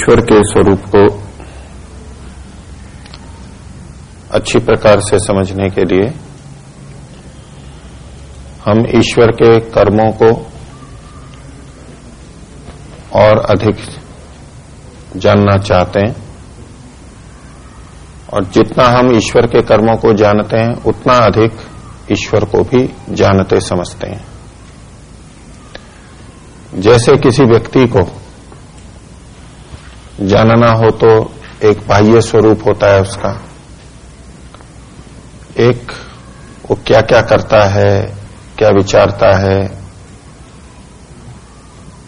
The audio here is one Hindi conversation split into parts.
ईश्वर के स्वरूप को अच्छी प्रकार से समझने के लिए हम ईश्वर के कर्मों को और अधिक जानना चाहते हैं। और जितना हम ईश्वर के कर्मों को जानते हैं, उतना अधिक ईश्वर को भी जानते समझते हैं। जैसे किसी व्यक्ति को जानना हो तो एक बाह्य स्वरूप होता है उसका। एक, वो क्या क्या करता है, क्या विचारता है,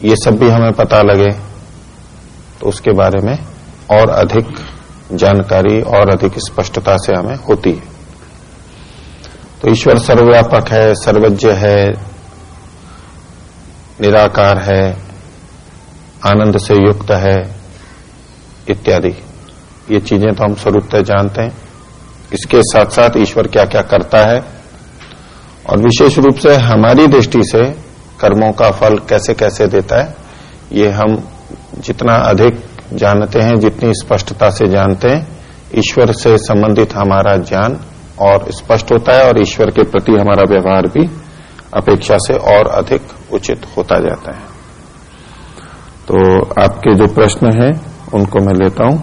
ये सब भी हमें पता लगे। तो उसके बारे में और अधिक जानकारी और अधिक स्पष्टता से हमें होती है। तो ईश्वर सर्वव्यापक है, सर्वज्ञ है, निराकार है, आनंद से युक्त है इत्यादि। ये चीज़ें तो हम स्वरूपतः जानते हैं। इसके साथ साथ ईश्वर क्या क्या करता है और विशेष रूप से हमारी दृष्टि से कर्मों का फल कैसे कैसे देता है, ये हम जितना अधिक जानते हैं, जितनी स्पष्टता से जानते हैं, ईश्वर से संबंधित हमारा ज्ञान और स्पष्ट होता है और ईश्वर के प्रति हमारा व्यवहार भी अपेक्षा से और अधिक उचित होता जाता है। तो आपके जो प्रश्न है उनको मैं लेता हूँ।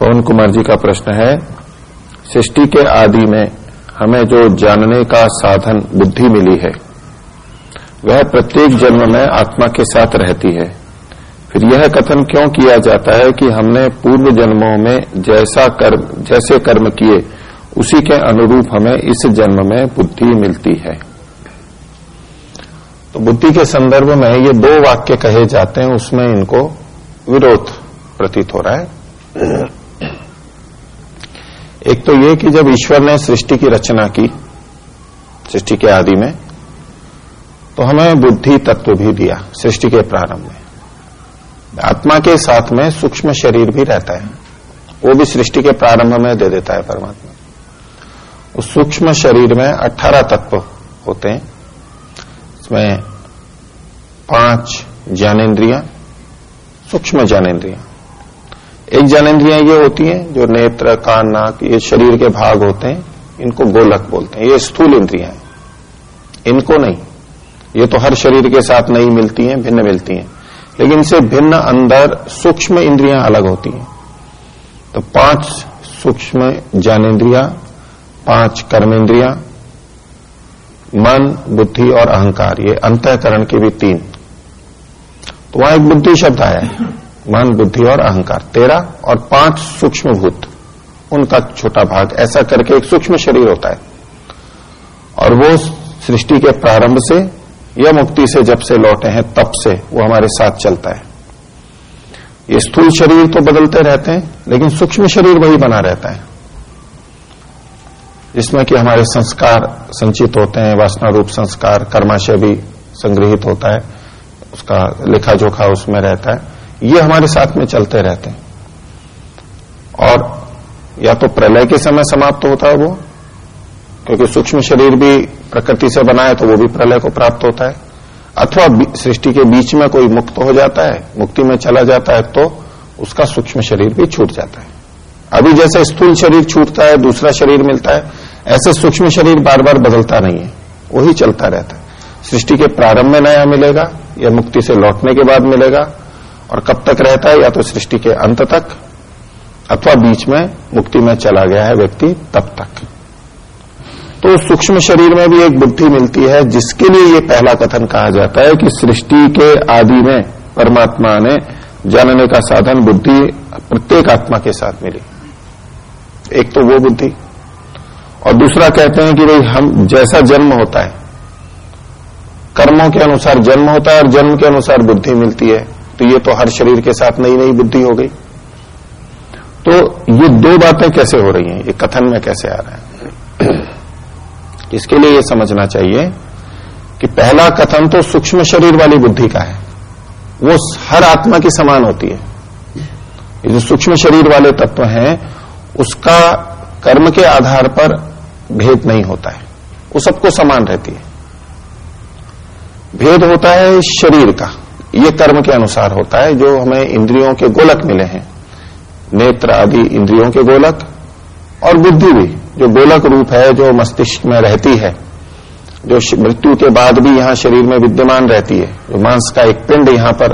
पवन कुमार जी का प्रश्न है, सृष्टि के आदि में हमें जो जानने का साधन, बुद्धि मिली है, वह प्रत्येक जन्म में आत्मा के साथ रहती है। फिर यह कथन क्यों किया जाता है कि हमने पूर्व जन्मों में जैसा कर्म, जैसे कर्म किए, उसी के अनुरूप हमें इस जन्म में बुद्धि मिलती है? तो बुद्धि के संदर्भ में ये दो वाक्य कहे जाते हैं, उसमें इनको विरोध प्रतीत हो रहा है। एक तो ये कि जब ईश्वर ने सृष्टि की रचना की, सृष्टि के आदि में तो हमें बुद्धि तत्व भी दिया, सृष्टि के प्रारंभ में। आत्मा के साथ में सूक्ष्म शरीर भी रहता है, वो भी सृष्टि के प्रारंभ में दे देता है परमात्मा। उस सूक्ष्म शरीर में 18 तत्व होते हैं इसमें पाँच ज्ञानेन्द्रिया, सूक्ष्म ज्ञानेन्द्रिया। एक ज्ञानेन्द्रिया ये होती हैं जो नेत्र, कान, नाक, ये शरीर के भाग होते हैं, इनको गोलक बोलते हैं। ये स्थूल इंद्रिया हैं। इनको नहीं। ये तो हर शरीर के साथ नहीं मिलती हैं, भिन्न मिलती हैं। लेकिन इनसे भिन्न अंदर सूक्ष्म इंद्रियाँ अलग होती हैं। तो पाँच सूक्ष्म ज्ञानेन्द्रिया, पाँच कर्मेंद्रिया मन, बुद्धि और अहंकार, ये अंतकरण के भी तीन। तो वहाँ एक बुद्धि शब्द आया है। मन, बुद्धि और अहंकार, तेरह और पाँच सूक्ष्म भूत उनका छोटा भाग। ऐसा करके एक सूक्ष्म शरीर होता है। और वो सृष्टि के प्रारंभ से, या मुक्ति से जब से लौटे हैं, तब से वो हमारे साथ चलता है। ये स्थूल शरीर तो बदलते रहते हैं, लेकिन सूक्ष्म शरीर वही बना रहता है। जिसमें कि हमारे संस्कार संचित होते हैं, वासना रूप संस्कार, कर्माशय भी संग्रहित होता है, उसका लेखा जोखा उसमें रहता है, ये हमारे साथ में चलते रहते हैं। और या तो प्रलय के समय समाप्त होता है वो, क्योंकि सूक्ष्म शरीर भी प्रकृति से बना है तो वो भी प्रलय को प्राप्त होता है, अथवा सृष्टि के बीच में कोई मुक्त हो जाता है, मुक्ति में चला जाता है तो उसका सूक्ष्म शरीर भी छूट जाता है। अभी जैसे स्थूल शरीर छूटता है, दूसरा शरीर मिलता है, ऐसे सूक्ष्म शरीर बार बार बदलता नहीं है। वही चलता रहता है। सृष्टि के प्रारंभ में नया मिलेगा, या मुक्ति से लौटने के बाद मिलेगा, और कब तक रहता है, या तो सृष्टि के अंत तक, अथवा बीच में मुक्ति में चला गया है व्यक्ति तब तक। तो सूक्ष्म शरीर में भी एक बुद्धि मिलती है, जिसके लिए ये पहला कथन कहा जाता है कि सृष्टि के आदि में परमात्मा ने जानने का साधन, बुद्धि प्रत्येक आत्मा के साथ मिली। एक तो वो बुद्धि, और दूसरा कहते हैं कि भाई हम जैसा जन्म होता है, कर्मों के अनुसार जन्म होता है और जन्म के अनुसार बुद्धि मिलती है। तो ये तो हर शरीर के साथ नई नई बुद्धि हो गई। तो ये दो बातें कैसे हो रही हैं? ये कथन में कैसे आ रहा है? इसके लिए ये समझना चाहिए कि पहला कथन तो सूक्ष्म शरीर वाली बुद्धि का है। वो हर आत्मा की समान होती है। ये जो सूक्ष्म शरीर वाले तत्व हैं उसका कर्म के आधार पर भेद नहीं होता है। वो सबको समान रहती है। भेद होता है शरीर का। ये कर्म के अनुसार होता है, जो हमें इंद्रियों के गोलक मिले हैं। नेत्र आदि इंद्रियों के गोलक और बुद्धि भी, जो गोलक रूप है, जो मस्तिष्क में रहती है, जो मृत्यु के बाद भी यहाँ शरीर में विद्यमान रहती है। जो मांस का एक पिंड यहाँ पर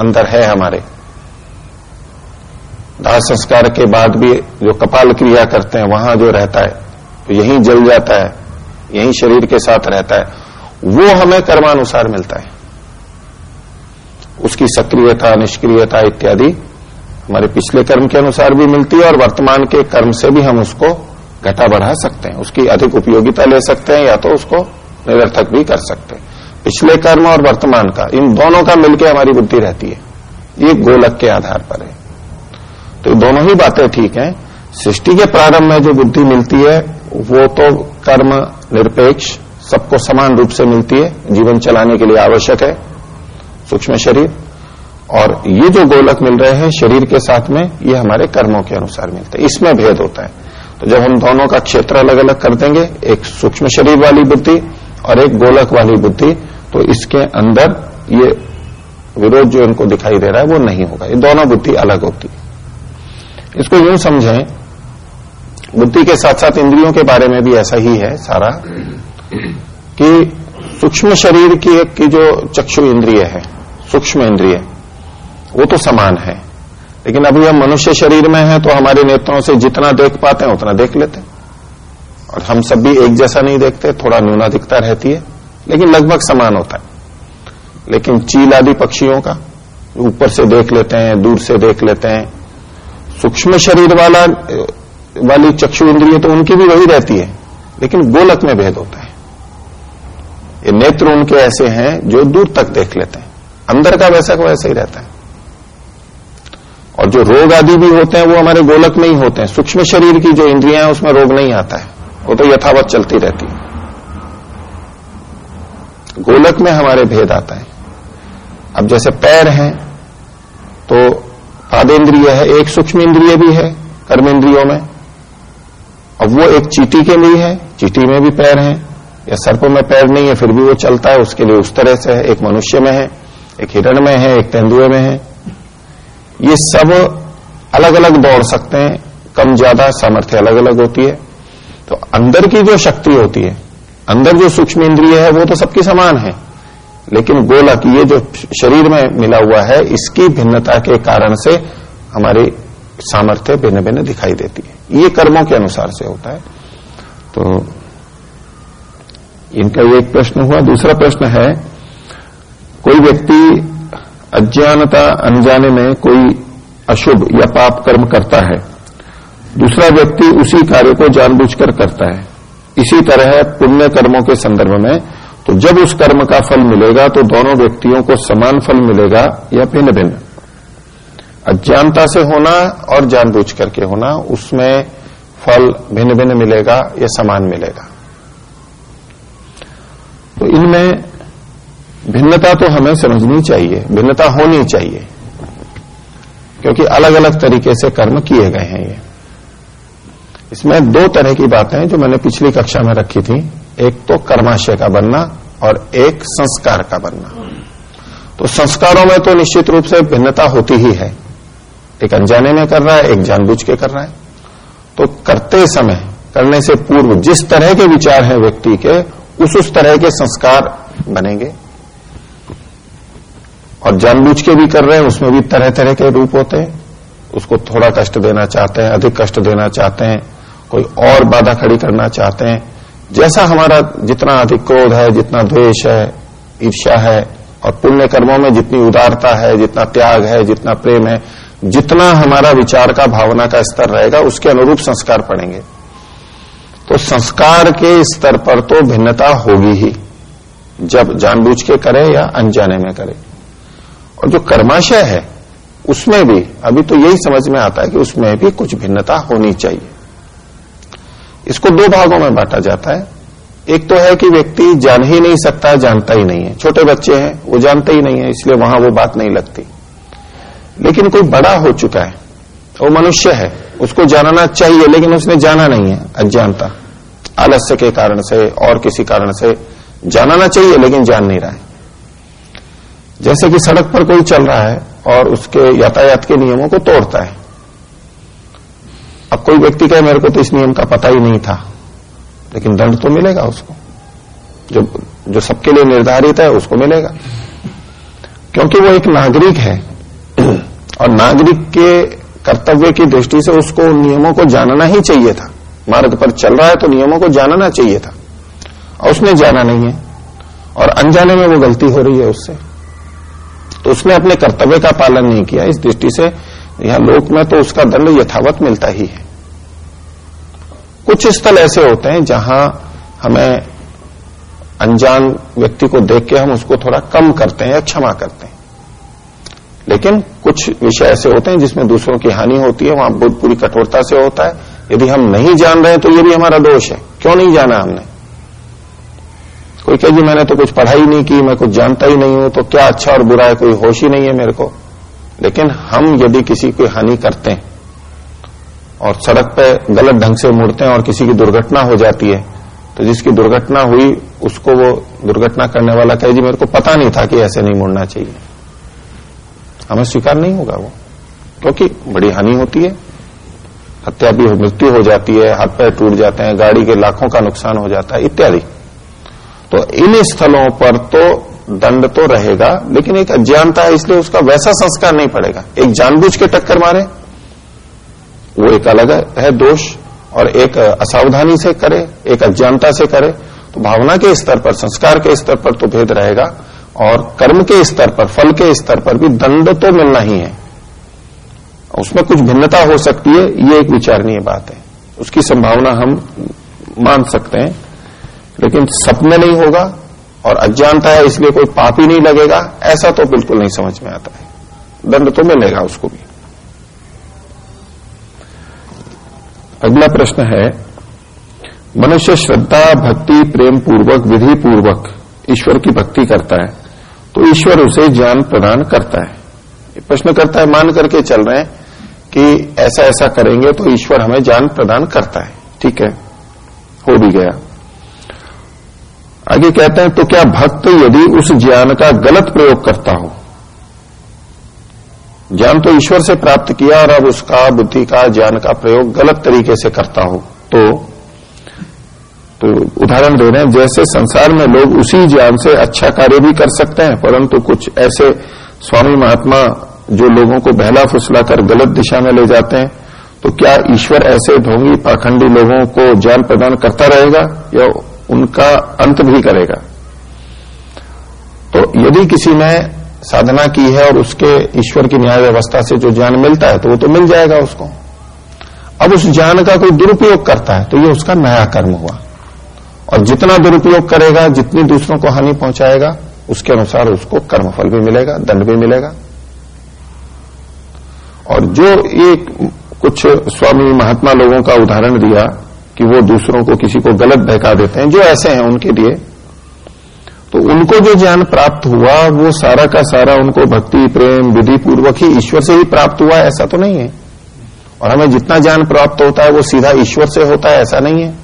अंदर है हमारे। दाह संस्कार के बाद भी जो कपाल क्रिया करते हैं, वहाँ जो रहता है तो यहीं जल जाता है, यहीं शरीर के साथ रहता है, वो हमें कर्मानुसार मिलता है। उसकी सक्रियता, निष्क्रियता इत्यादि हमारे पिछले कर्म के अनुसार भी मिलती है और वर्तमान के कर्म से भी हम उसको घटा बढ़ा सकते हैं। उसकी अधिक उपयोगिता ले सकते हैं, या तो उसको निरर्थक भी कर सकते हैं। पिछले कर्म और वर्तमान का, इन दोनों का मिलकर हमारी बुद्धि रहती है। ये गोलक के आधार पर है। तो दोनों ही बातें ठीक हैं। सृष्टि के प्रारंभ में जो बुद्धि मिलती है, वो तो कर्म निरपेक्ष, सबको समान रूप से मिलती है, जीवन चलाने के लिए आवश्यक है, सूक्ष्म शरीर। और ये जो गोलक मिल रहे हैं, शरीर के साथ में, ये हमारे कर्मों के अनुसार मिलते हैं। इसमें भेद होता है। तो जब हम दोनों का क्षेत्र अलग अलग कर देंगे, एक सूक्ष्म शरीर वाली बुद्धि और एक गोलक वाली बुद्धि तो इसके अंदर ये विरोध जो इनको दिखाई दे रहा है, वो नहीं होगा। ये दोनों बुद्धि अलग होती है। इसको यूँ समझें, बुद्धि के साथ साथ इंद्रियों के बारे में भी ऐसा ही है सारा, कि सूक्ष्म शरीर की एक की जो चक्षु इंद्रिय है, सूक्ष्म इंद्रिय, वो तो समान है। लेकिन अभी हम मनुष्य शरीर में हैं तो हमारे नेत्रों से जितना देख पाते हैं, उतना देख लेते हैं। और हम सब भी एक जैसा नहीं देखते, थोड़ा न्यूनाधिकता रहती है, लेकिन लगभग समान होता है। लेकिन चील आदि पक्षियों का, ऊपर से देख लेते हैं, दूर से देख लेते हैं सूक्ष्म शरीर वाला, वाली चक्षु इंद्रिय तो उनकी भी वही रहती है, लेकिन गोलक में भेद होता है। ये नेत्र उनके ऐसे हैं जो दूर तक देख लेते हैं। अंदर का वैसा का वैसा ही रहता है। और जो रोग आदि भी होते हैं, वो हमारे गोलक में ही होते हैं। सूक्ष्म शरीर की जो इंद्रियाँ हैं, उसमें रोग नहीं आता है। वो तो यथावत चलती रहती है। गोलक में हमारे भेद आता है। अब जैसे पैर हैं तो पादेन्द्रिय है, एक सूक्ष्म इंद्रिय भी है कर्म इंद्रियों में। अब वो एक चीटी के लिए है, चीटी में भी पैर हैं। या सर्प में पैर नहीं है, फिर भी वो चलता है, उसके लिए उस तरह से है। एक मनुष्य में है, एक हिरण में है, एक तेंदुए में है। ये सब अलग अलग दौड़ सकते हैं, कम, ज़्यादा, सामर्थ्य अलग अलग होती है। तो अंदर की जो शक्ति होती है, अंदर जो सूक्ष्म इंद्रिय है, वो तो सबकी समान है। लेकिन गोलक ये जो शरीर में मिला हुआ है, इसकी भिन्नता के कारण से हमारी सामर्थ्य भिन्न भिन्न दिखाई देती है। ये कर्मों के अनुसार से होता है। तो इनका एक प्रश्न हुआ। दूसरा प्रश्न है, कोई व्यक्ति अज्ञानता अनजाने में कोई अशुभ या पाप कर्म करता है, दूसरा व्यक्ति उसी कार्य को जानबूझकर करता है। इसी तरह पुण्य कर्मों के संदर्भ में तो जब उस कर्म का फल मिलेगा तो दोनों व्यक्तियों को समान फल मिलेगा या भिन्न भिन्न। अज्ञानता से होना और जानबूझ करके होना, उसमें फल भिन्न भिन्न मिलेगा या समान मिलेगा। तो इनमें भिन्नता तो हमें समझनी चाहिए, भिन्नता होनी चाहिए, क्योंकि अलग अलग तरीके से कर्म किए गए हैं ये। इसमें दो तरह की बातें जो मैंने पिछली कक्षा में रखी थी। एक तो कर्माशय का बनना और एक संस्कार का बनना। तो संस्कारों में तो निश्चित रूप से भिन्नता होती ही है। एक अनजाने में कर रहा है, एक जानबूझ के कर रहा है। तो करते समय, करने से पूर्व जिस तरह के विचार हैं व्यक्ति के, उस उस तरह के संस्कार बनेंगे। और जानबूझ के भी कर रहे हैं, उसमें भी तरह तरह के रूप होते हैं। उसको थोड़ा कष्ट देना चाहते हैं, अधिक कष्ट देना चाहते हैं, कोई और बाधा खड़ी करना चाहते हैं जैसा हमारा जितना अधिक क्रोध है, जितना द्वेष है, ईर्ष्या है, और पुण्य कर्मों में जितनी उदारता है, जितना त्याग है, जितना प्रेम है, जितना हमारा विचार का, भावना का स्तर रहेगा, उसके अनुरूप संस्कार पड़ेंगे। तो संस्कार के स्तर पर तो भिन्नता होगी ही, जब जानबूझ के करे या अनजाने में करे। और जो कर्माशय है, उसमें भी, अभी तो यही समझ में आता है कि उसमें भी कुछ भिन्नता होनी चाहिए। इसको दो भागों में बांटा जाता है। एक तो है कि व्यक्ति जान ही नहीं सकता, जानता ही नहीं है। छोटे बच्चे हैं, वो जानते ही नहीं है, इसलिए वहाँ वो बात नहीं लगती। लेकिन कोई बड़ा हो चुका है, वो मनुष्य है, उसको जानना चाहिए, लेकिन उसने जाना नहीं है, अज्ञानता। आलस्य के कारण से, और किसी कारण से जानना चाहिए, लेकिन जान नहीं रहा है। जैसे कि सड़क पर कोई चल रहा है, और उसके यातायात के नियमों को तोड़ता है। अब कोई व्यक्ति कहे, मेरे को तो इस नियम का पता ही नहीं था। लेकिन दंड तो मिलेगा उसको। जो जो सबके लिए निर्धारित है, उसको मिलेगा। क्योंकि वो एक नागरिक है। और नागरिक के कर्तव्य की दृष्टि से उसको उन नियमों को जानना ही चाहिए था। मार्ग पर चल रहा है तो नियमों को जानना चाहिए था। और उसने जाना नहीं है। और अनजाने में वो गलती हो रही है उससे। तो उसने अपने कर्तव्य का पालन नहीं किया। इस दृष्टि से यहाँ लोक में तो उसका दंड यथावत मिलता ही है। कुछ स्थल ऐसे होते हैं जहाँ हमें अनजान व्यक्ति को देख के हम उसको थोड़ा कम करते हैं या क्षमा करते हैं। लेकिन कुछ विषय ऐसे होते हैं जिसमें दूसरों की हानि होती है, वहाँ बहुत पूरी कठोरता से होता है। यदि हम नहीं जान रहे हैं तो ये भी हमारा दोष है। क्यों नहीं जाना हमने? कोई कहे, जी, मैंने तो कुछ पढ़ाई नहीं की, मैं कुछ जानता ही नहीं हूँ तो क्या अच्छा और बुरा है? कोई होश ही नहीं है मेरे को। लेकिन हम यदि किसी की हानि करते हैं और सड़क पे गलत ढंग से मुड़ते हैं और किसी की दुर्घटना हो जाती है तो जिसकी दुर्घटना हुई, उसको वो दुर्घटना करने वाला कहे, जी, मेरे को पता नहीं था कि ऐसे नहीं मुड़ना चाहिए। हमें स्वीकार नहीं होगा वो, क्योंकि बड़ी हानि होती है, हत्या भी मृत्यु हो जाती है, हाथ पैर टूट जाते हैं, गाड़ी के लाखों का नुकसान हो जाता है, इत्यादि। तो इन स्थलों पर तो दंड तो रहेगा, लेकिन एक अज्ञानता है, इसलिए उसका वैसा संस्कार नहीं पड़ेगा। एक जानबूझ के टक्कर मारे वो एक अलग है दोष और एक असावधानी से करे, एक अज्ञानता से करे। तो भावना के स्तर पर, संस्कार के स्तर पर तो भेद रहेगा और कर्म के स्तर पर, फल के स्तर पर भी दंड तो मिलना ही है। उसमें कुछ भिन्नता हो सकती है, ये एक विचारणीय बात है। उसकी संभावना हम मान सकते हैं, लेकिन सपने नहीं होगा और अज्ञानता है, इसलिए कोई पाप ही नहीं लगेगा, ऐसा तो बिल्कुल नहीं समझ में आता है। दंड तो मिलेगा उसको भी। अगला प्रश्न है, मनुष्य श्रद्धा, भक्ति प्रेम पूर्वक विधि पूर्वक ईश्वर की भक्ति करता है तो ईश्वर उसे ज्ञान प्रदान करता है। प्रश्न करता है, मान करके चल रहे हैं कि ऐसा ऐसा करेंगे तो ईश्वर हमें ज्ञान प्रदान करता है। ठीक है, हो भी गया। आगे कहते हैं तो क्या भक्त यदि उस ज्ञान का गलत प्रयोग करता हो? ज्ञान तो ईश्वर से प्राप्त किया और अब उसका बुद्धि का ज्ञान का प्रयोग गलत तरीके से करता हो। तो तो उदाहरण दे रहे हैं, जैसे संसार में लोग उसी ज्ञान से अच्छा कार्य भी कर सकते हैं, परंतु कुछ ऐसे स्वामी महात्मा जो लोगों को बहला फुसला कर गलत दिशा में ले जाते हैं तो क्या ईश्वर ऐसे ढोंगी पाखंडी लोगों को ज्ञान प्रदान करता रहेगा या उनका अंत भी करेगा? तो यदि किसी ने साधना की है और उसके ईश्वर की न्याय व्यवस्था से जो ज्ञान मिलता है तो वो तो मिल जाएगा उसको। अब उस ज्ञान का कोई दुरुपयोग करता है तो ये उसका नया कर्म हुआ। और जितना दुरुपयोग करेगा, जितनी दूसरों को हानि पहुंचाएगा, उसके अनुसार उसको कर्मफल भी मिलेगा, दंड भी मिलेगा। और जो एक कुछ स्वामी महात्मा लोगों का उदाहरण दिया कि वो दूसरों को किसी को गलत बहका देते हैं, जो ऐसे हैं उनके लिए तो उनको जो ज्ञान प्राप्त हुआ, वो सारा का सारा उनको भक्ति, प्रेम, विधि पूर्वक ही ईश्वर से ही प्राप्त हुआ, ऐसा तो नहीं है। और हमें जितना ज्ञान प्राप्त होता है, वो सीधा ईश्वर से होता है, ऐसा नहीं है।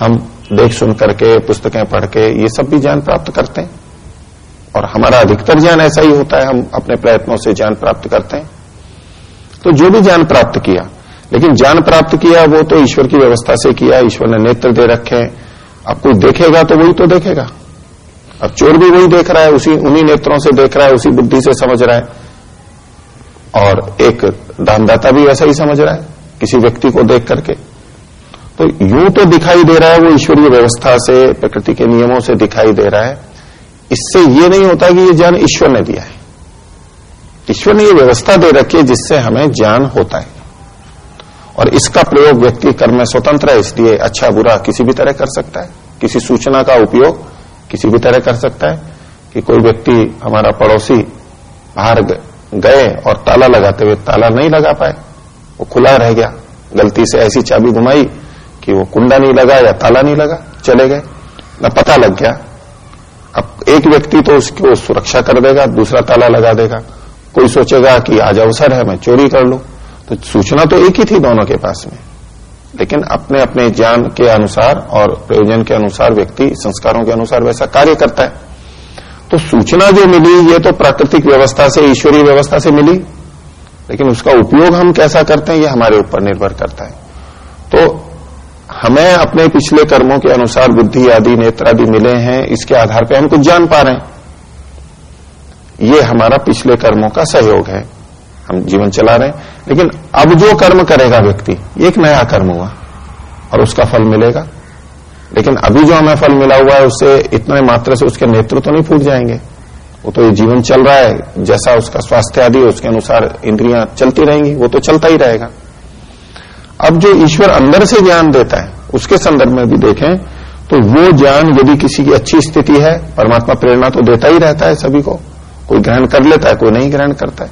हम देख सुन करके, पुस्तकें पढ़ के, ये सब भी ज्ञान प्राप्त करते हैं। और हमारा अधिकतर ज्ञान ऐसा ही होता है, हम अपने प्रयत्नों से ज्ञान प्राप्त करते हैं। तो जो भी ज्ञान प्राप्त किया, लेकिन ज्ञान प्राप्त किया, वो तो ईश्वर की व्यवस्था से किया, ईश्वर ने नेत्र दे रखे अब कोई देखेगा तो वही तो देखेगा। अब चोर भी वही देख रहा है, उसी उन्हीं नेत्रों से देख रहा है, उसी बुद्धि से समझ रहा है। और एक दानदाता भी वैसा ही समझ रहा है, किसी व्यक्ति को देख करके। तो यूँ तो दिखाई दे रहा है, वो ईश्वरीय व्यवस्था से, प्रकृति के नियमों से दिखाई दे रहा है। इससे ये नहीं होता कि ये ज्ञान ईश्वर ने दिया है। ईश्वर ने ये व्यवस्था दे रखी है जिससे हमें ज्ञान होता है। और इसका प्रयोग व्यक्ति कर्म में स्वतंत्र है, इसलिए अच्छा बुरा किसी भी तरह कर सकता है। किसी सूचना का उपयोग किसी भी तरह कर सकता है कि कोई व्यक्ति हमारा पड़ोसी बाहर गए और ताला लगाते हुए ताला नहीं लगा पाए, वो खुला रह गया। गलती से ऐसी चाबी घुमाई कि वो कुंडा नहीं लगा या ताला नहीं लगा, चले गए। न पता लग गया। अब एक व्यक्ति तो उसकी सुरक्षा कर देगा, दूसरा ताला लगा देगा। कोई सोचेगा कि आज अवसर है, मैं चोरी कर लू। तो सूचना तो एक ही थी दोनों के पास में। लेकिन अपने अपने ज्ञान के अनुसार और प्रयोजन के अनुसार, व्यक्ति संस्कारों के अनुसार वैसा कार्य करता है। तो सूचना जो मिली, ये तो प्राकृतिक व्यवस्था से, ईश्वरीय व्यवस्था से मिली। लेकिन उसका उपयोग हम कैसा करते हैं, ये हमारे ऊपर निर्भर करता है। तो हमें अपने पिछले कर्मों के अनुसार बुद्धि आदि, नेत्र आदि मिले हैं, इसके आधार पर हम कुछ जान पा रहे हैं। ये हमारा पिछले कर्मों का सहयोग है। हम जीवन चला रहे हैं। लेकिन अब जो कर्म करेगा व्यक्ति, एक नया कर्म हुआ, और उसका फल मिलेगा। लेकिन अभी जो हमें फल मिला हुआ है, उससे इतने मात्रा से उसके नेत्र तो नहीं फूट जाएँगे। वो तो ये जीवन चल रहा है, जैसा उसका स्वास्थ्य आदि, उसके अनुसार इंद्रियाँ चलती रहेंगी, वो तो चलता ही रहेगा। अब जो ईश्वर अंदर से ज्ञान देता है, उसके संदर्भ में भी देखें तो वो ज्ञान यदि किसी की अच्छी स्थिति है, परमात्मा प्रेरणा तो देता ही रहता है सभी को। कोई ग्रहण कर लेता है, कोई नहीं ग्रहण करता है।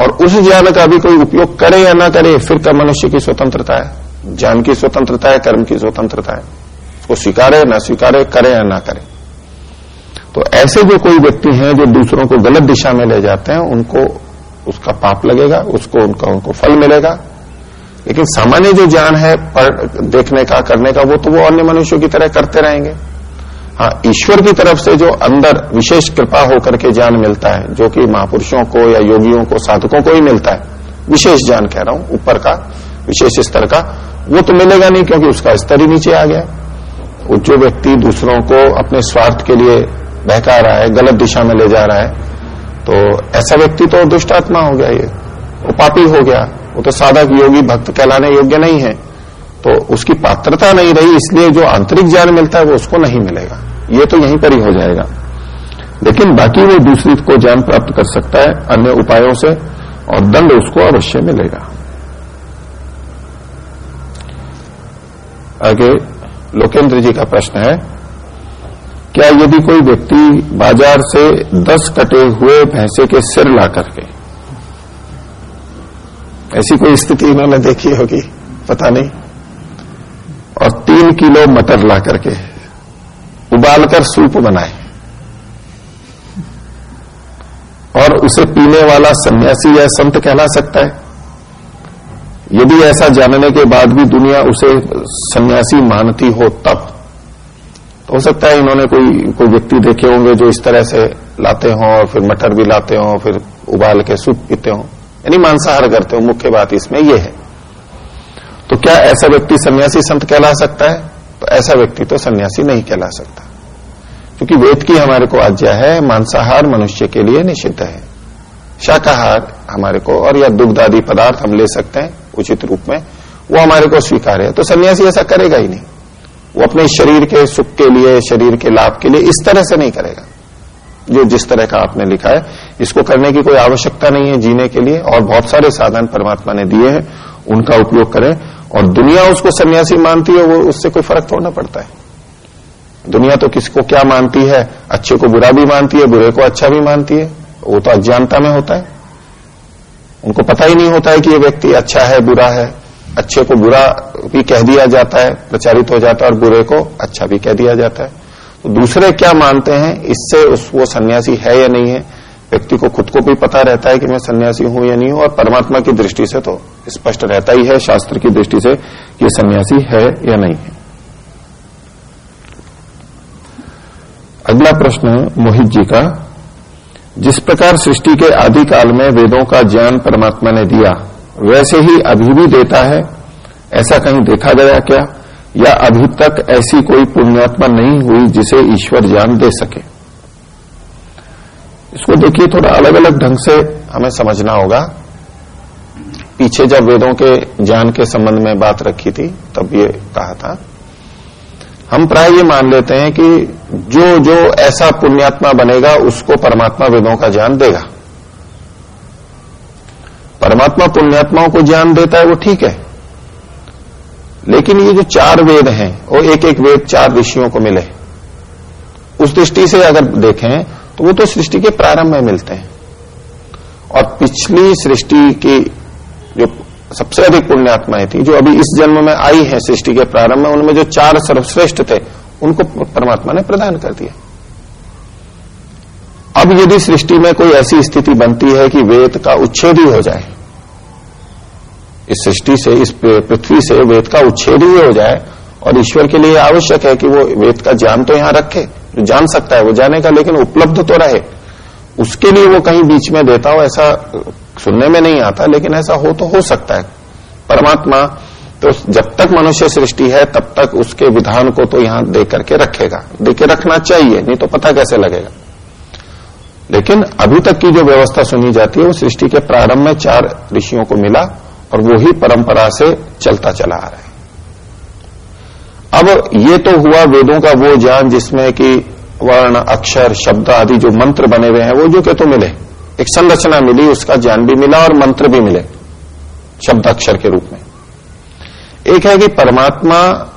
और उस ज्ञान का भी कोई उपयोग करे या ना करे, फिर का मनुष्य की स्वतंत्रता है। ज्ञान की स्वतंत्रता है, कर्म की स्वतंत्रता है। उसको स्वीकारे, ना स्वीकारे, करे या ना करे। तो ऐसे जो कोई व्यक्ति हैं जो दूसरों को गलत दिशा में ले जाते हैं, उनको उसका पाप लगेगा, उसको उनका, उनको फल मिलेगा। लेकिन सामान्य जो ज्ञान है पर देखने का, करने का, वो तो वो अन्य मनुष्यों की तरह करते रहेंगे। हाँ ईश्वर की तरफ़ से जो अंदर विशेष कृपा होकर के ज्ञान मिलता है, जो कि महापुरुषों को या योगियों को, साधकों को ही मिलता है। विशेष ज्ञान कह रहा हूँ, ऊपर का, विशेष स्तर का, वो तो मिलेगा नहीं क्योंकि उसका स्तर ही नीचे आ गया। जो व्यक्ति दूसरों को अपने स्वार्थ के लिए बहका रहा है, गलत दिशा में ले जा रहा है तो ऐसा व्यक्ति तो दुष्ट आत्मा हो गया ये। वो पापी हो गया। वो तो साधक, योगी, भक्त कहलाने योग्य नहीं है। तो उसकी पात्रता नहीं रही, इसलिए जो आंतरिक ज्ञान मिलता है वो उसको नहीं मिलेगा। ये तो यहीं पर ही हो जाएगा। लेकिन बाकी वो दूसरी को ज्ञान प्राप्त कर सकता है अन्य उपायों से, और दंड उसको अवश्य मिलेगा। आगे लोकेन्द्र जी का प्रश्न है, क्या यदि कोई व्यक्ति बाज़ार से दस कटे हुए भैंसे के सिर ला करके, ऐसी कोई स्थिति इन्होंने देखी होगी? पता नहीं। तीन किलो मटर ला करके उबालकर सूप बनाए। और उसे पीने वाला सन्यासी या संत कहला सकता है। यदि ऐसा जानने के बाद भी दुनिया उसे सन्यासी मानती हो तब। तो हो सकता है इन्होंने कोई कोई व्यक्ति देखे होंगे जो इस तरह से लाते हों और फिर मटर भी लाते हों, फिर उबाल के सूप पीते हों। यानी मांसाहार करते हो, मुख्य बात इसमें यह है। तो क्या ऐसा व्यक्ति सन्यासी संत कहला सकता है? तो ऐसा व्यक्ति तो सन्यासी नहीं कहला सकता। क्योंकि वेद की हमारे को आज्ञा है, मांसाहार मनुष्य के लिए निषिद्ध है। शाकाहार हमारे को और या दुग्ध आदि पदार्थ हम ले सकते हैं उचित रूप में, वो हमारे को स्वीकार है। तो सन्यासी ऐसा करेगा ही नहीं। वो अपने शरीर के सुख के लिए, शरीर के लाभ के लिए इस तरह से नहीं करेगा। जो जिस तरह का आपने लिखा है, इसको करने की कोई आवश्यकता नहीं है जीने के लिए, और बहुत सारे साधन परमात्मा ने दिए हैं, उनका उपयोग करें। और दुनिया उसको सन्यासी मानती है, वो उससे कोई फ़र्क थोड़ा पड़ता है। दुनिया तो किसको क्या मानती है? अच्छे को बुरा भी मानती है, बुरे को अच्छा भी मानती है। वो तो अज्ञानता में होता है। उनको पता ही नहीं होता है कि ये व्यक्ति अच्छा है, बुरा है। अच्छे को बुरा भी कह दिया जाता है, प्रचारित हो जाता है, और बुरे को अच्छा भी कह दिया जाता है। तो दूसरे क्या मानते हैं? इससे उस, वो सन्यासी है या नहीं है? व्यक्ति को खुद को भी पता रहता है कि मैं सन्यासी हूँ या नहीं हूँ, और परमात्मा की दृष्टि से तो स्पष्ट रहता ही है शास्त्र की दृष्टि से कि सन्यासी है या नहीं है। अगला प्रश्न मोहित जी का, जिस प्रकार सृष्टि के आदि काल में वेदों का ज्ञान परमात्मा ने दिया, वैसे ही अभी भी देता है, ऐसा कहीं देखा गया क्या? या अभी तक ऐसी कोई पुण्यात्मा नहीं हुई जिसे ईश्वर ज्ञान दे सके? इसको देखिए, थोड़ा अलग अलग ढंग से हमें समझना होगा। पीछे जब वेदों के ज्ञान के संबंध में बात रखी थी, तब ये कहा था, हम प्राय ये मान लेते हैं कि जो जो ऐसा पुण्यात्मा बनेगा, उसको परमात्मा वेदों का ज्ञान देगा। परमात्मा पुण्यात्माओं को ज्ञान देता है, वो ठीक है। लेकिन ये जो चार वेद हैं, वो एक एक वेद चार ऋषियों को मिले। उस दृष्टि से अगर देखें तो वो तो सृष्टि के प्रारंभ में मिलते हैं। और पिछली सृष्टि की जो सबसे अधिक पुण्यात्माएँ थी, जो अभी इस जन्म में आई है, सृष्टि के प्रारंभ में, उनमें जो चार सर्वश्रेष्ठ थे, उनको परमात्मा ने प्रदान कर दिया। अब यदि सृष्टि में कोई ऐसी स्थिति बनती है कि वेद का उच्छेद ही हो जाए, इस सृष्टि से, इस पृथ्वी से वेद का उच्छेद ही हो जाए, और ईश्वर के लिए आवश्यक है कि वो वेद का ज्ञान तो यहाँ रखे, जो जान सकता है वो जाने का लेकिन उपलब्ध तो रहे, उसके लिए वो कहीं बीच में देता हो, ऐसा सुनने में नहीं आता, लेकिन ऐसा हो तो हो सकता है। परमात्मा तो जब तक मनुष्य सृष्टि है, तब तक उसके विधान को तो यहाँ दे करके रखेगा। दे के रखना चाहिए, नहीं तो पता कैसे लगेगा। लेकिन अभी तक की जो व्यवस्था सुनी जाती है, वो सृष्टि के प्रारंभ में चार ऋषियों को मिला और वो ही परंपरा से चलता चला आ रहा है। अब ये तो हुआ वेदों का वो ज्ञान जिसमें कि वर्ण, अक्षर, शब्द आदि जो मंत्र बने हुए हैं, वो जो के तो मिले। एक संरचना मिली, उसका ज्ञान भी मिला और मंत्र भी मिले शब्द अक्षर के रूप में। एक है कि परमात्मा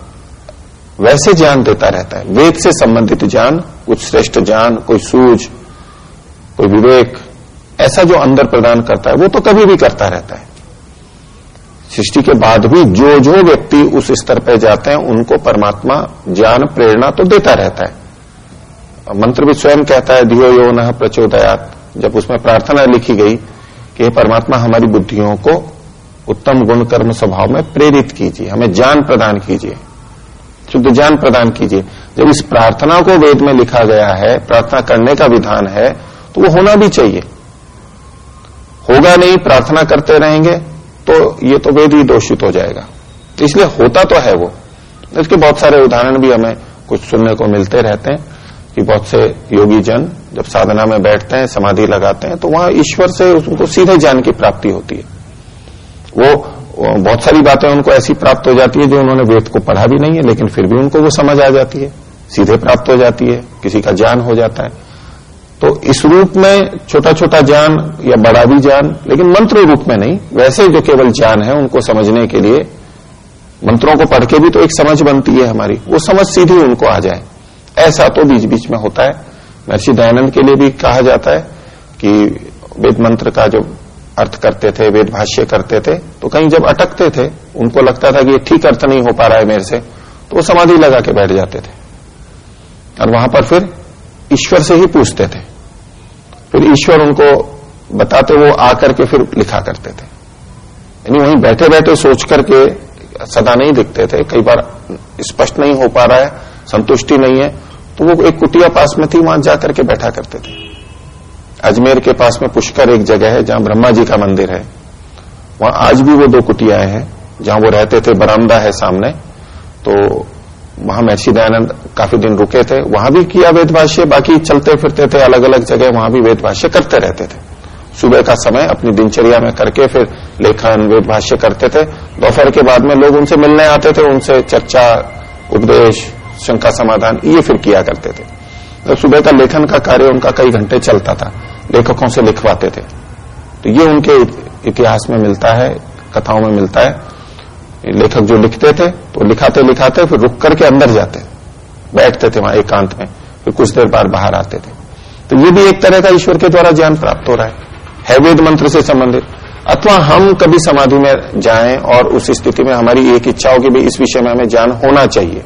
वैसे ज्ञान देता रहता है। वेद से संबंधित ज्ञान, कुछ श्रेष्ठ ज्ञान, कोई सूझ, कोई विवेक, ऐसा जो अंदर प्रदान करता है, वो तो कभी भी करता रहता है। सृष्टि के बाद भी जो जो व्यक्ति उस स्तर पर जाते हैं, उनको परमात्मा ज्ञान, प्रेरणा तो देता रहता है। मंत्र भी स्वयं कहता है, धियो यो न प्रचोदयात। जब उसमें प्रार्थना लिखी गई कि परमात्मा, हमारी बुद्धियों को उत्तम गुण कर्म स्वभाव में प्रेरित कीजिए, हमें ज्ञान प्रदान कीजिए। शुद्ध ज्ञान प्रदान कीजिए। जब इस प्रार्थना को वेद में लिखा गया है, प्रार्थना करने का विधान है तो वो होना भी चाहिए। होगा नहीं, प्रार्थना करते रहेंगे तो ये तो वेद ही दोषित हो जाएगा। तो इसलिए होता तो है वो। इसके बहुत सारे उदाहरण भी हमें कुछ सुनने को मिलते रहते हैं कि बहुत से योगी जन जब साधना में बैठते हैं, समाधि लगाते हैं तो वहाँ ईश्वर से उनको सीधे ज्ञान की प्राप्ति होती है। वो बहुत सारी बातें उनको ऐसी प्राप्त हो जाती है जो उन्होंने वेद को पढ़ा भी नहीं है, लेकिन फिर भी उनको वो समझ आ जाती है। सीधे प्राप्त हो जाती है, किसी का ज्ञान हो जाता है। तो इस रूप में छोटा छोटा ज्ञान या बड़ा भी ज्ञान, लेकिन मंत्र रूप में नहीं, वैसे जो केवल ज्ञान है, उनको समझने के लिए मंत्रों को पढ़ के भी तो एक समझ बनती है हमारी। वो समझ सीधी उनको आ जाए। ऐसा तो बीच बीच में होता है। महर्षि दयानंद के लिए भी कहा जाता है कि वेद मंत्र का जो अर्थ करते थे, वेद भाष्य करते थे तो कहीं जब अटकते थे, उनको लगता था कि ये ठीक अर्थ नहीं हो पा रहा है मेरे से तो वो समाधि लगा के बैठ जाते थे। और वहाँ पर फिर ईश्वर से ही पूछते थे। फिर ईश्वर उनको बताते, वो आकर के फिर लिखा करते थे। यानी वहीं बैठे बैठे सोच करके सदा नहीं दिखते थे, कई बार स्पष्ट नहीं हो पा रहा है, संतुष्टि नहीं है। तो वो एक कुटिया पास में थी, वहाँ जाकर के बैठा करते थे। अजमेर के पास में पुष्कर एक जगह है, जहाँ ब्रह्मा जी का मंदिर है। वहाँ आज भी वो दो कुटियाएँ हैं, जहाँ वो रहते थे, बरामदा है सामने। तो वहाँ महर्षि दयानंद काफ़ी दिन रुके थे। वहाँ भी किया वेद भाष्य, बाकी चलते फिरते थे अलग अलग जगह वहाँ भी वेद भाष्य करते रहते थे। सुबह का समय अपनी दिनचर्या में करके फिर लेखन वेद भाष्य करते थे। दोपहर के बाद में लोग उनसे मिलने आते थे, उनसे चर्चा, उपदेश शंका समाधान ये फिर किया करते थे। तो सुबह का लेखन का कार्य उनका कई घंटे चलता था, लेखकों से लिखवाते थे। तो ये उनके इतिहास में मिलता है, कथाओं में मिलता है। लेखक जो लिखते थे तो लिखाते लिखाते फिर रुक करके अंदर जाते। बैठते थे वहाँ एकांत में, फिर कुछ देर बाद बाहर आते थे। तो ये भी एक तरह का ईश्वर के द्वारा ज्ञान प्राप्त हो रहा है। है वेद मंत्र से संबंधित। अथवा हम कभी समाधि में जाएँ और उस स्थिति में हमारी एक इच्छा हो कि भाई इस विषय में हमें ज्ञान होना चाहिए।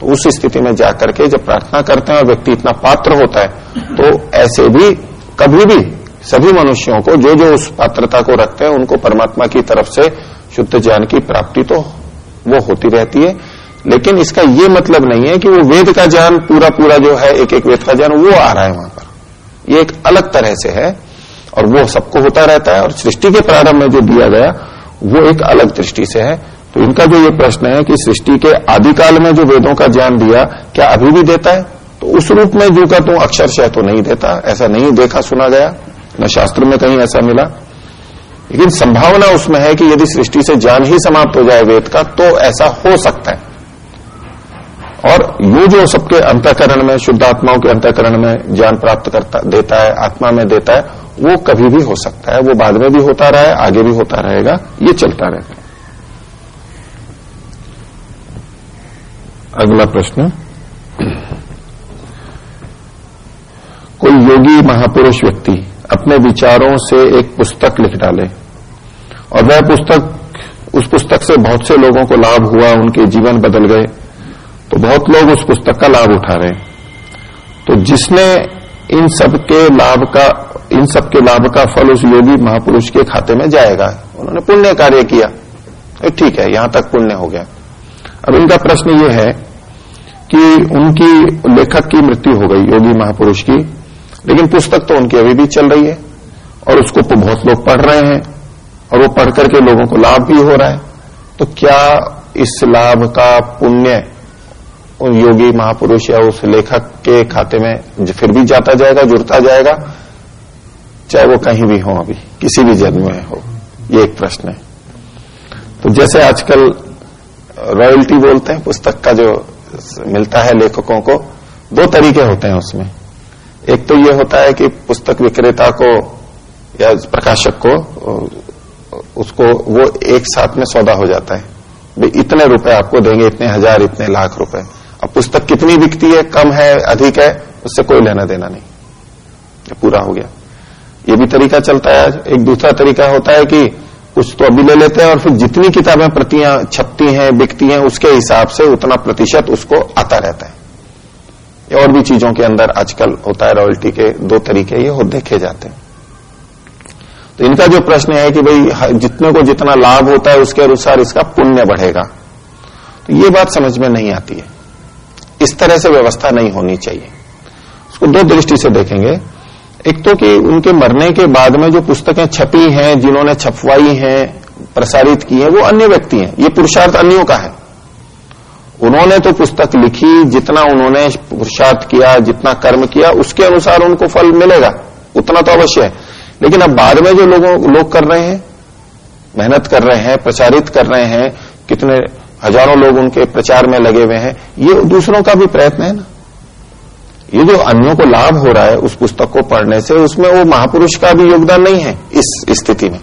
तो उस स्थिति में जाकर के जब प्रार्थना करते हैं और व्यक्ति इतना पात्र होता है तो ऐसे भी, कभी भी सभी मनुष्यों को जो जो उस पात्रता को रखते हैं, उनको परमात्मा की तरफ़ से शुद्ध ज्ञान की प्राप्ति तो वो होती रहती है। लेकिन इसका ये मतलब नहीं है कि वो वेद का ज्ञान पूरा पूरा जो है एक एक वेद का ज्ञान, वो आ रहा है वहाँ पर। ये एक अलग तरह से है और वो सबको होता रहता है और सृष्टि के प्रारंभ में जो दिया गया, वो एक अलग दृष्टि से है। तो इनका जो ये प्रश्न है कि सृष्टि के आदिकाल में जो वेदों का ज्ञान दिया, क्या अभी भी देता है? तो उस रूप में जो का तो अक्षरशः तो नहीं देता, ऐसा नहीं देखा सुना गया, न शास्त्र में कहीं ऐसा मिला। लेकिन संभावना उसमें है कि यदि सृष्टि से ज्ञान ही समाप्त हो जाए वेद का तो ऐसा हो सकता है। और ये जो सबके अंतकरण में, शुद्ध आत्माओं के अंतकरण में ज्ञान प्राप्त करता, देता है, आत्मा में देता है, वो कभी भी हो सकता है, वो बाद में भी होता रहा है, आगे भी होता रहेगा, ये चलता रहेगा अगला प्रश्न। कोई योगी महापुरुष व्यक्ति अपने विचारों से एक पुस्तक लिख डाले और वह पुस्तक, उस पुस्तक से बहुत से लोगों को लाभ हुआ, उनके जीवन बदल गए तो बहुत लोग उस पुस्तक का लाभ उठा रहे तो जिसने इन सब के लाभ का, इन सब के लाभ का फल उस योगी महापुरुष के खाते में जाएगा। उन्होंने पुण्य कार्य किया। ठीक है, यहाँ तक पुण्य हो गया। अब इनका प्रश्न ये है कि उनकी लेखक की मृत्यु हो गई, योगी महापुरुष की। लेकिन पुस्तक तो उनकी अभी भी चल रही है और उसको तो बहुत लोग पढ़ रहे हैं और वो पढ़ करके लोगों को लाभ भी हो रहा है। तो क्या इस लाभ का पुण्य उन योगी महापुरुष या उस लेखक के खाते में फिर भी जाता जाएगा, जुड़ता जाएगा? चाहे वो कहीं भी हो अभी, किसी भी जन्म में हो, ये एक प्रश्न है। तो जैसे आजकल रॉयल्टी बोलते हैं, पुस्तक का जो मिलता है लेखकों को। दो तरीके होते हैं उसमें। एक तो ये होता है कि पुस्तक विक्रेता को या प्रकाशक को, उसको वो एक साथ में सौदा हो जाता है। भाई, इतने रुपए आपको देंगे, इतने हज़ार, इतने लाख रुपए। अब पुस्तक कितनी बिकती है? कम है, अधिक है? उससे कोई लेना देना नहीं। पूरा हो गया। ये भी तरीका चलता है। एक दूसरा तरीका होता है कि कुछ तो अभी ले लेते हैं और फिर जितनी किताबें प्रतियाँ छपती हैं, बिकती हैं, उसके हिसाब से उतना प्रतिशत उसको आता रहता है। और भी चीज़ों के अंदर आजकल होता है, रॉयल्टी के दो तरीके ये हो देखे जाते हैं। तो इनका जो प्रश्न है कि भाई जितने को जितना लाभ होता है उसके अनुसार इसका पुण्य बढ़ेगा। तो ये बात समझ में नहीं आती है। इस तरह से व्यवस्था नहीं होनी चाहिए। उसको दो दृष्टि से देखेंगे। एक तो कि उनके मरने के बाद में जो पुस्तकें छपी हैं, जिन्होंने छपवाई हैं, प्रसारित की हैं, वो अन्य व्यक्ति हैं। ये पुरुषार्थ अन्यों का है। उन्होंने तो पुस्तक लिखी, जितना उन्होंने पुरुषार्थ किया, जितना कर्म किया, उसके अनुसार उनको फल मिलेगा। उतना तो अवश्य है। लेकिन अब बाद में जो लोगों, लोग कर रहे हैं, मेहनत कर रहे हैं, प्रचारित कर रहे हैं, कितने हज़ारों लोग उनके प्रचार में लगे हुए हैं, ये दूसरों का भी प्रयत्न है ना। ये जो अन्यों को लाभ हो रहा है उस पुस्तक को पढ़ने से, उसमें वो महापुरुष का भी योगदान नहीं है इस स्थिति में।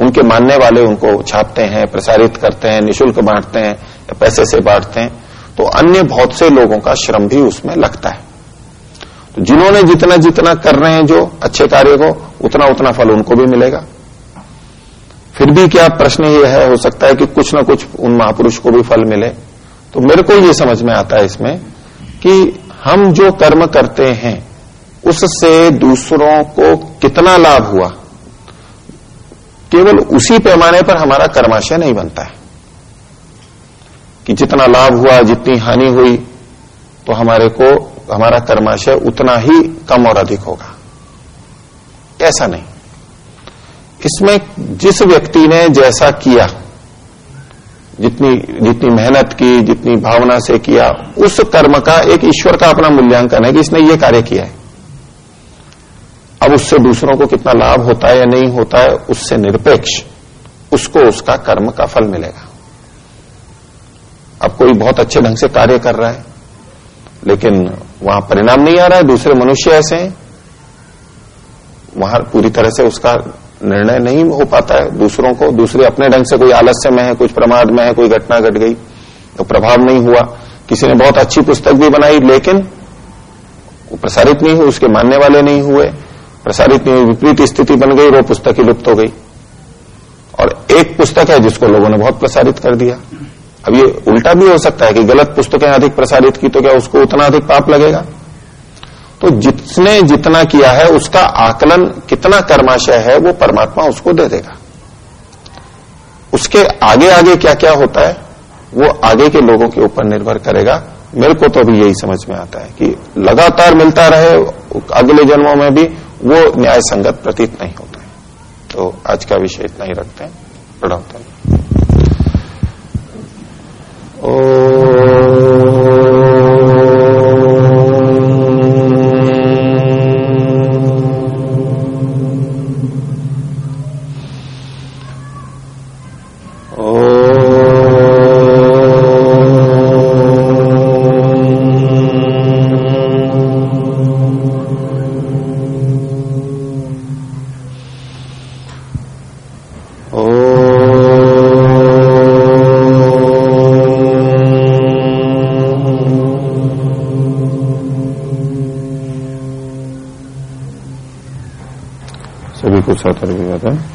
उनके मानने वाले उनको छापते हैं, प्रसारित करते हैं, निशुल्क बांटते हैं पैसे से बांटते हैं। तो अन्य बहुत से लोगों का श्रम भी उसमें लगता है। तो जिन्होंने जितना जितना कर रहे हैं जो अच्छे कार्य को, उतना उतना फल उनको भी मिलेगा। फिर भी क्या प्रश्न ये है, हो सकता है कि कुछ ना कुछ उन महापुरुष को भी फल मिले। तो मेरे को ये समझ में आता है इसमें कि हम जो कर्म करते हैं, उससे दूसरों को कितना लाभ हुआ? केवल उसी पैमाने पर हमारा कर्माशय नहीं बनता है। कि जितना लाभ हुआ, जितनी हानि हुई तो हमारे को, हमारा कर्माशय उतना ही कम और अधिक होगा। ऐसा नहीं। इसमें जिस व्यक्ति ने जैसा किया जितनी जितनी मेहनत की, जितनी भावना से किया, उस कर्म का एक ईश्वर का अपना मूल्यांकन है कि इसने ये कार्य किया है। अब उससे दूसरों को कितना लाभ होता है या नहीं होता है, उससे निरपेक्ष, उसको उसका कर्म का फल मिलेगा। अब कोई बहुत अच्छे ढंग से कार्य कर रहा है, लेकिन वहाँ परिणाम नहीं आ रहा है, दूसरे मनुष्य ऐसे हैं, वहाँ पूरी तरह से उसका निर्णय नहीं हो पाता है। दूसरों को, दूसरे अपने ढंग से कोई आलस्य में है, कुछ प्रमाद में है, कोई घटना घट गई तो प्रभाव नहीं हुआ। किसी ने बहुत अच्छी पुस्तक भी बनाई, लेकिन वो प्रसारित नहीं हुई, उसके मानने वाले नहीं हुए। प्रसारित नहीं हुई, विपरीत स्थिति बन गई, वो पुस्तक ही लुप्त हो गई। और एक पुस्तक है जिसको लोगों ने बहुत प्रसारित कर दिया। अब ये उल्टा भी हो सकता है कि गलत पुस्तकें अधिक प्रसारित की तो क्या उसको उतना अधिक पाप लगेगा? तो जिसने जितना किया है, उसका आकलन कितना कर्माशय है, वो परमात्मा उसको दे देगा। उसके आगे आगे क्या क्या होता है, वो आगे के लोगों के ऊपर निर्भर करेगा। मेरे को तो अभी यही समझ में आता है कि लगातार मिलता रहे, अगले जन्मों में भी वो न्याय संगत प्रतीत नहीं होता है। तो आज का विषय इतना ही रखते हैं। प्रणाम। ओ साथ विवाद है। ओम